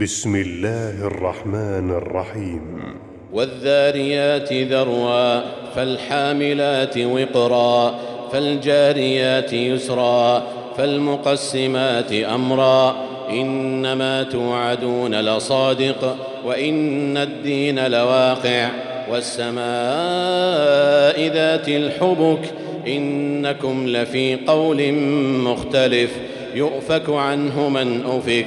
بسم الله الرحمن الرحيم. والذاريات ذروا فالحاملات وقرا فالجاريات يسرا فالمقسمات أمرا. إنما توعدون لصادق وإن الدين لواقع والسماء ذات الحبك. إنكم لفي قول مختلف يؤفك عنه من أفك.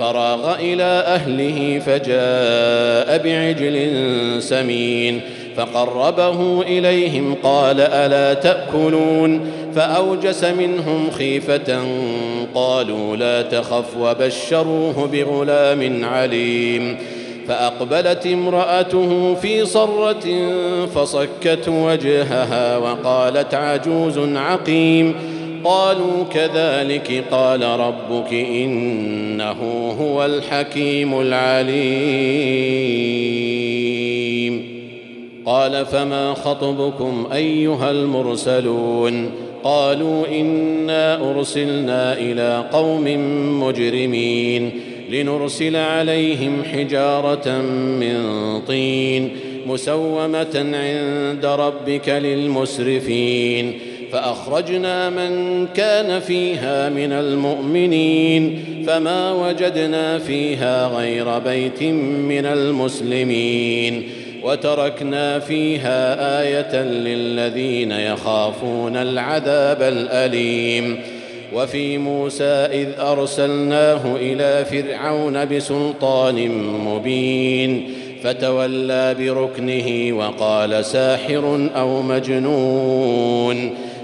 فراغ إلى أهله فجاء بعجل سمين فقربه إليهم قال ألا تأكلون فأوجس منهم خيفة قالوا لا تخف وبشروه بغلام عليم فأقبلت امرأته في صرة فصكت وجهها وقالت عجوز عقيم قالوا كذلك قال ربك إنه هو الحكيم العليم. قال فما خطبكم أيها المرسلون؟ قالوا إنا أرسلنا إلى قوم مجرمين لنرسل عليهم حجارة من طين مسومة عند ربك للمسرفين. فأخرجنا من كان فيها من المؤمنين فما وجدنا فيها غير بيت من المسلمين وتركنا فيها آية للذين يخافون العذاب الأليم وفي موسى إذ أرسلناه إلى فرعون بسلطان مبين فتولى بركنه وقال ساحر أو مجنون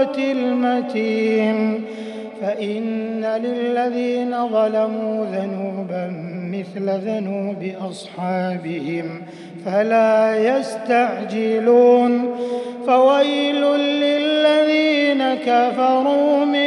القوة المتين. فإن للذين ظلموا ذنوبا مثل ذنوب أصحابهم فلا يستعجلون. فويل للذين كفروا من